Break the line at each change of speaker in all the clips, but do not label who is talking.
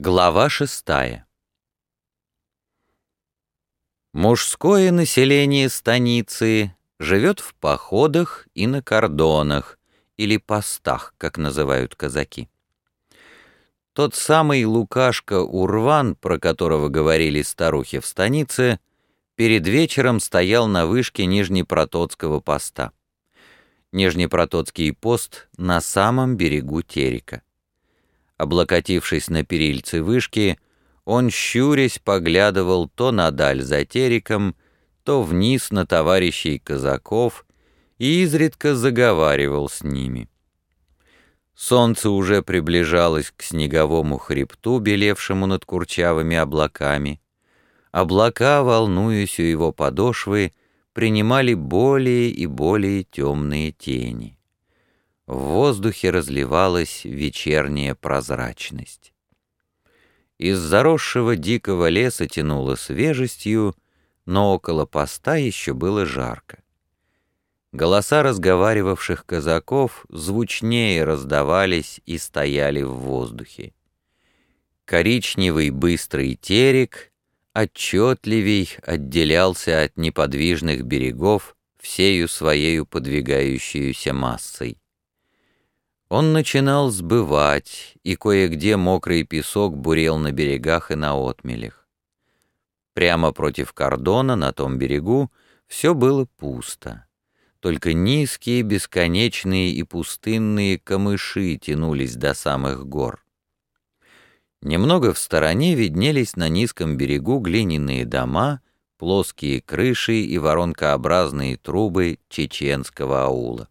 Глава шестая Мужское население станицы живет в походах и на кордонах, или постах, как называют казаки. Тот самый Лукашка Урван, про которого говорили старухи в станице, перед вечером стоял на вышке Нижнепротоцкого поста. Нижнепротоцкий пост на самом берегу Терека. Облокотившись на перильцы вышки, он, щурясь, поглядывал то надаль за териком, то вниз на товарищей казаков и изредка заговаривал с ними. Солнце уже приближалось к снеговому хребту, белевшему над курчавыми облаками. Облака, волнуясь у его подошвы, принимали более и более темные тени в воздухе разливалась вечерняя прозрачность. Из заросшего дикого леса тянуло свежестью, но около поста еще было жарко. Голоса разговаривавших казаков звучнее раздавались и стояли в воздухе. Коричневый быстрый терек отчетливей отделялся от неподвижных берегов всею своею подвигающуюся массой. Он начинал сбывать, и кое-где мокрый песок бурел на берегах и на отмелях. Прямо против кордона, на том берегу, все было пусто. Только низкие, бесконечные и пустынные камыши тянулись до самых гор. Немного в стороне виднелись на низком берегу глиняные дома, плоские крыши и воронкообразные трубы чеченского аула.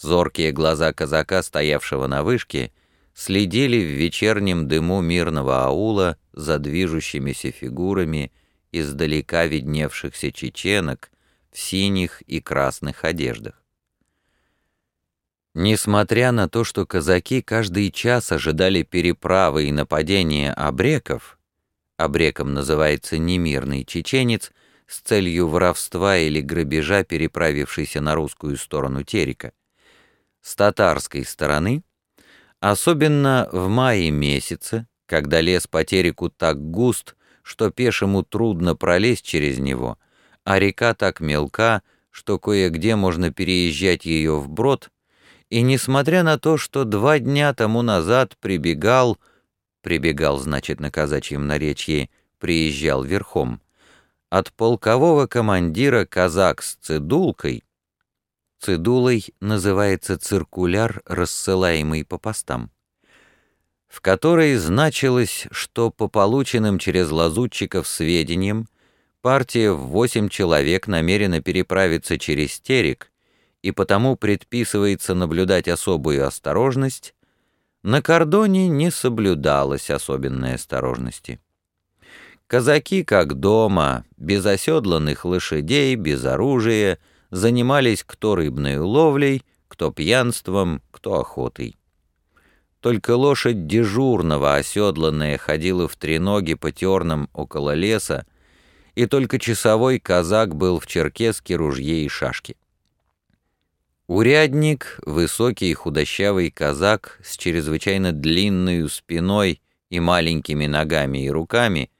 Зоркие глаза казака, стоявшего на вышке, следили в вечернем дыму мирного аула за движущимися фигурами издалека видневшихся чеченок в синих и красных одеждах. Несмотря на то, что казаки каждый час ожидали переправы и нападения обреков, обреком называется немирный чеченец, с целью воровства или грабежа, переправившийся на русскую сторону Терека, с татарской стороны, особенно в мае месяце, когда лес по тереку так густ, что пешему трудно пролезть через него, а река так мелка, что кое-где можно переезжать ее вброд, и несмотря на то, что два дня тому назад прибегал, прибегал, значит, на казачьем наречии, приезжал верхом, от полкового командира казак с цидулкой, Цидулой называется циркуляр, рассылаемый по постам, в которой значилось, что по полученным через лазутчиков сведениям партия в восемь человек намерена переправиться через Терек, и потому предписывается наблюдать особую осторожность, на кордоне не соблюдалась особенной осторожности. Казаки, как дома, без оседланных лошадей, без оружия — занимались кто рыбной ловлей, кто пьянством, кто охотой. Только лошадь дежурного, оседланная, ходила в треноги по тернам около леса, и только часовой казак был в черкеске, ружье и шашке. Урядник, высокий худощавый казак с чрезвычайно длинной спиной и маленькими ногами и руками,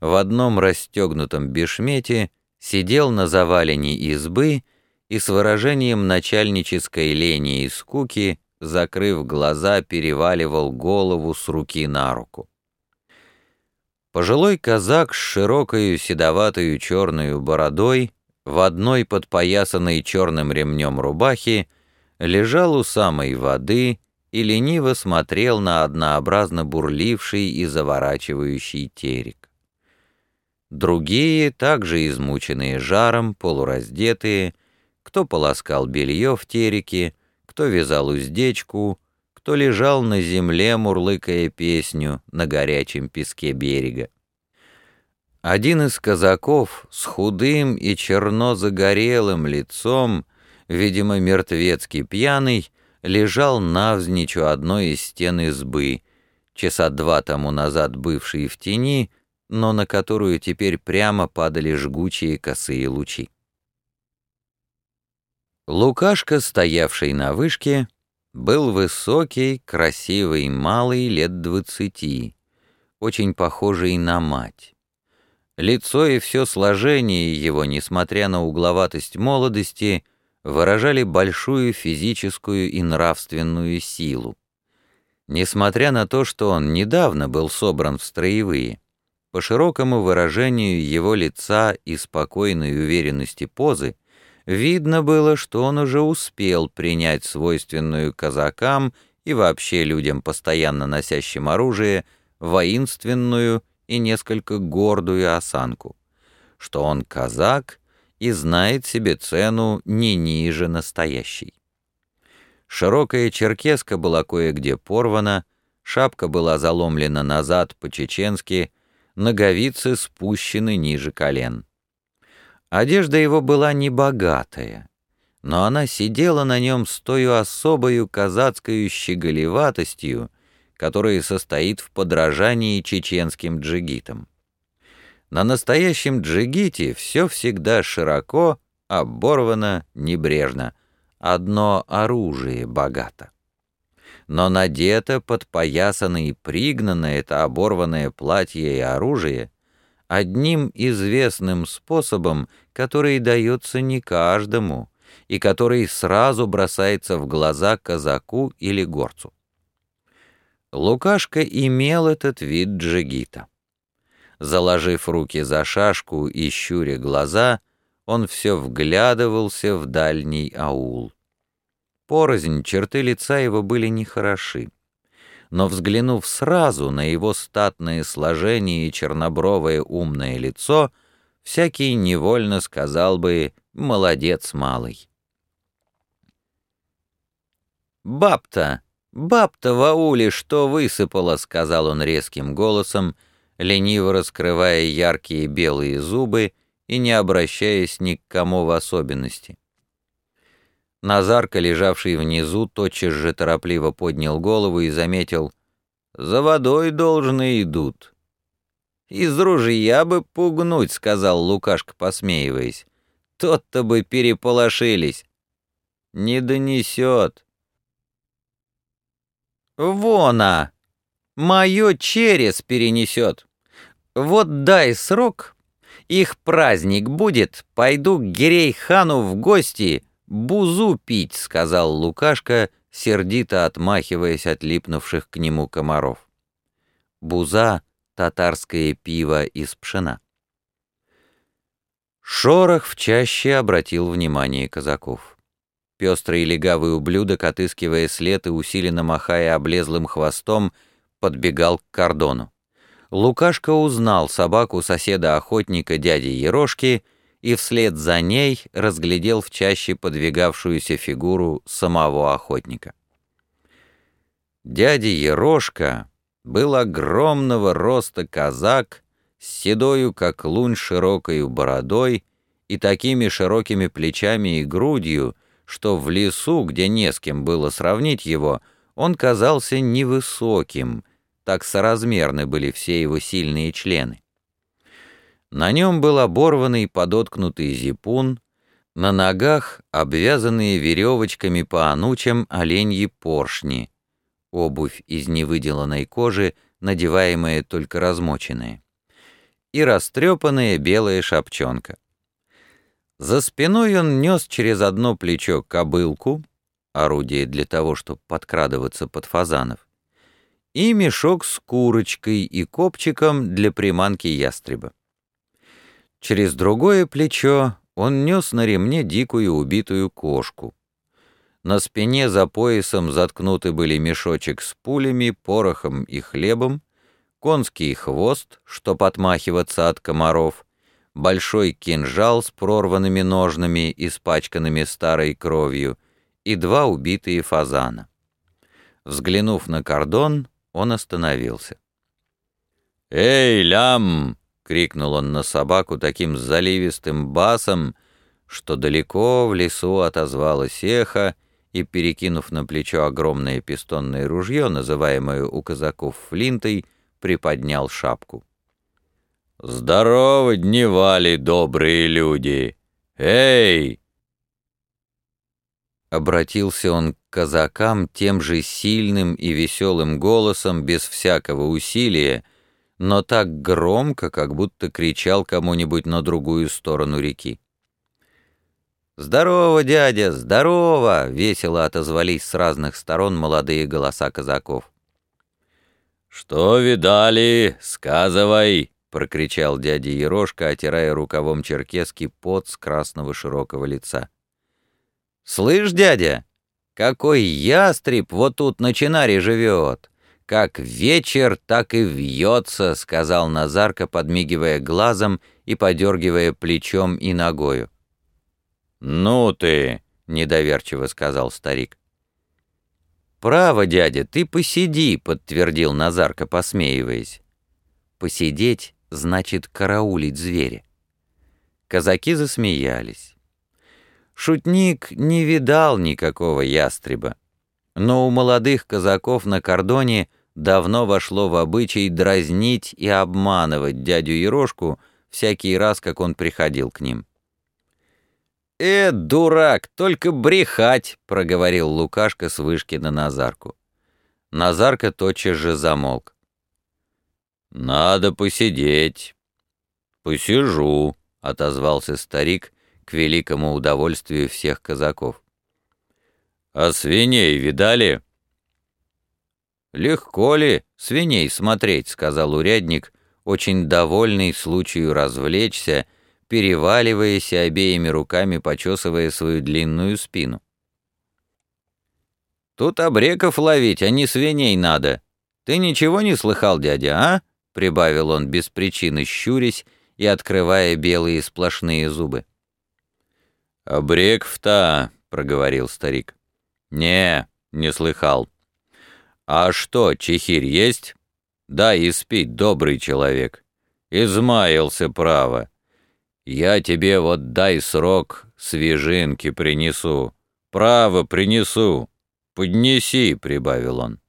в одном расстегнутом бешмете — сидел на завалене избы и с выражением начальнической лени и скуки, закрыв глаза, переваливал голову с руки на руку. Пожилой казак с широкою седоватою черной бородой в одной подпоясанной черным ремнем рубахи лежал у самой воды и лениво смотрел на однообразно бурливший и заворачивающий терек. Другие, также измученные жаром, полураздетые, кто полоскал белье в тереке, кто вязал уздечку, кто лежал на земле, мурлыкая песню на горячем песке берега. Один из казаков с худым и черно загорелым лицом, видимо, мертвецкий пьяный, лежал навзничь у одной из стен избы, часа два тому назад бывший в тени, но на которую теперь прямо падали жгучие косые лучи. Лукашка, стоявший на вышке, был высокий, красивый, малый, лет двадцати, очень похожий на мать. Лицо и все сложение его, несмотря на угловатость молодости, выражали большую физическую и нравственную силу. Несмотря на то, что он недавно был собран в строевые, по широкому выражению его лица и спокойной уверенности позы, видно было, что он уже успел принять свойственную казакам и вообще людям, постоянно носящим оружие, воинственную и несколько гордую осанку, что он казак и знает себе цену не ниже настоящей. Широкая черкеска была кое-где порвана, шапка была заломлена назад по-чеченски, ноговицы спущены ниже колен. Одежда его была небогатая, но она сидела на нем с той особою казацкой щеголеватостью, которая состоит в подражании чеченским джигитам. На настоящем джигите все всегда широко, оборвано, небрежно, одно оружие богато. Но надето, подпоясано и пригнано это оборванное платье и оружие одним известным способом, который дается не каждому — и который сразу бросается в глаза казаку или горцу. Лукашка имел этот вид джигита. Заложив руки за шашку и щуря глаза, он все вглядывался в дальний аул. Порознь черты лица его были нехороши, но взглянув сразу на его статное сложение и чернобровое умное лицо, всякий невольно сказал бы «молодец малый». «Баб-то, баб-то в ауле что высыпала?» — сказал он резким голосом, лениво раскрывая яркие белые зубы и не обращаясь ни к кому в особенности. Назарка, лежавший внизу, тотчас же торопливо поднял голову и заметил, «За водой должны идут». «Из ружья бы пугнуть», — сказал Лукашка, посмеиваясь. «Тот-то бы переполошились». «Не донесет. Вона! Мое через перенесет. Вот дай срок, их праздник будет, пойду к Гирей-хану в гости, бузу пить», — сказал Лукашка, сердито отмахиваясь от липнувших к нему комаров. Буза — татарское пиво из пшена. Шорох в чаще обратил внимание казаков. Пестрый легавый ублюдок, отыскивая след и усиленно махая облезлым хвостом, подбегал к кордону. Лукашка узнал собаку соседа-охотника дяди Ерошки и вслед за ней разглядел в чаще подвигавшуюся фигуру самого охотника. Дядя Ерошка был огромного роста казак с седою, как лунь, широкою бородой и такими широкими плечами и грудью, что в лесу, где не с кем было сравнить его, он казался невысоким, так соразмерны были все его сильные члены. На нем был оборванный подоткнутый зипун, на ногах обвязанные веревочками по анучам оленьи поршни, обувь из невыделанной кожи, надеваемая только размоченная, и растрепанная белая шапчонка. За спиной он нес через одно плечо кобылку, орудие для того, чтобы подкрадываться под фазанов, и мешок с курочкой и копчиком для приманки ястреба. Через другое плечо он нес на ремне дикую убитую кошку. На спине за поясом заткнуты были мешочек с пулями, порохом и хлебом, конский хвост, чтоб отмахиваться от комаров, большой кинжал с прорванными ножнами, испачканными старой кровью, и два убитые фазана. Взглянув на кордон, он остановился. «Эй, лям!» — крикнул он на собаку таким заливистым басом, что далеко в лесу отозвалось эхо, и, перекинув на плечо огромное пистонное ружье, называемое у казаков флинтой, приподнял шапку. «Здорово, дневали, добрые люди! Эй!» Обратился он к казакам тем же сильным и веселым голосом, без всякого усилия, но так громко, как будто кричал кому-нибудь на другую сторону реки. «Здорово, дядя, здорово!» — весело отозвались с разных сторон молодые голоса казаков.
«Что видали? Сказывай!» — прокричал дядя Ерошка, отирая рукавом черкески пот с красного широкого лица.
«Слышь, дядя, какой ястреб вот тут на Чинаре живет! Как вечер, так и вьется!» — сказал Назарка, подмигивая глазом и подергивая плечом и ногою.
«Ну ты!» — недоверчиво сказал старик.
«Право, дядя, ты посиди», — подтвердил Назарка, посмеиваясь. «Посидеть значит караулить зверя». Казаки засмеялись. Шутник не видал никакого ястреба, но у молодых казаков на кордоне давно вошло в обычай дразнить и обманывать дядю Ерошку всякий раз, как он приходил к ним.
«Э, дурак, только брехать!» — проговорил Лукашка с вышки на Назарку.
Назарка тотчас же замолк.
«Надо посидеть».
«Посижу», — отозвался старик к великому удовольствию всех казаков.
«А свиней видали?»
«Легко ли свиней смотреть?» — сказал урядник, очень довольный случаю развлечься переваливаясь и обеими руками почесывая свою длинную спину. «Тут обреков ловить, а не свиней надо. Ты ничего не слыхал, дядя, а?» — прибавил он без причины, щурясь и открывая белые сплошные зубы.
«Обреков-то», — проговорил старик. «Не, не слыхал. А что, чехирь есть? Да, и спить, добрый человек. Измаялся, право. Я тебе вот дай срок, свежинки принесу. Право принесу. Поднеси, — прибавил он.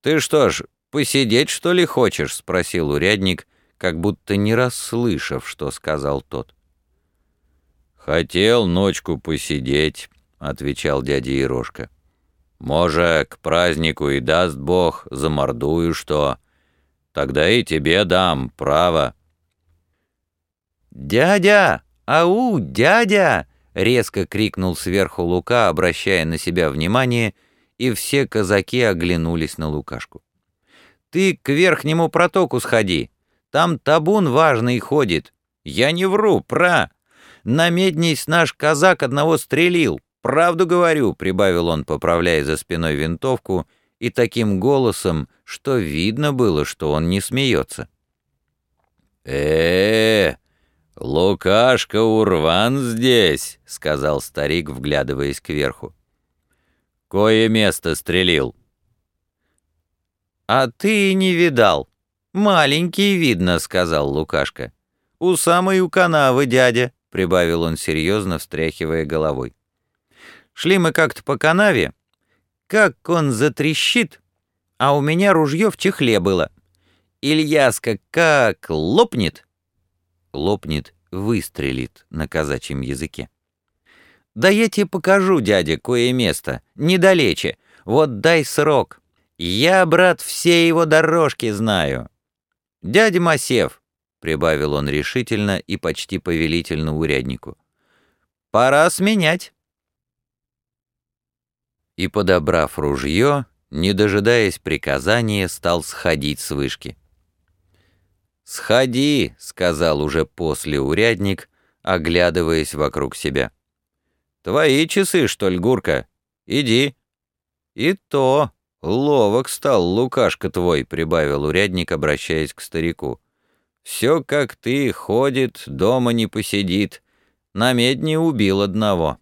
«Ты что ж, посидеть, что ли, хочешь?» — спросил урядник, как будто не расслышав, что сказал тот.
«Хотел ночку посидеть», — отвечал дядя Ерошка. «Может, к празднику и даст Бог, замордую что. Тогда и тебе дам, право».
«Дядя! Ау, дядя!» — резко крикнул сверху Лука, обращая на себя внимание, и все казаки оглянулись на Лукашку. «Ты к верхнему протоку сходи, там табун важный ходит. Я не вру, пра! На меднись наш казак одного стрелил, правду говорю», — прибавил он, поправляя за спиной винтовку, и таким голосом, что видно было, что он не смеется.
э, -э «Лукашка Урван здесь», — сказал старик, вглядываясь кверху. «Кое место стрелил».
«А ты не видал. Маленький видно», — сказал Лукашка. «У самой у канавы, дядя», — прибавил он серьезно, встряхивая головой. «Шли мы как-то по канаве. Как он затрещит, а у меня ружье в чехле было. Ильяска как лопнет, лопнет, выстрелит на казачьем языке. «Да я тебе покажу, дядя, кое место, недалече. Вот дай срок. Я, брат, все его дорожки знаю». «Дядя Масев», — прибавил он решительно и почти повелительно уряднику, — «пора сменять». И, подобрав ружье, не дожидаясь приказания, стал сходить с вышки. «Сходи», — сказал уже после урядник, оглядываясь вокруг себя. «Твои часы, что ли, Гурка? Иди». «И то, ловок стал Лукашка твой», — прибавил урядник, обращаясь к старику. «Все как ты, ходит, дома не посидит. На медне убил одного».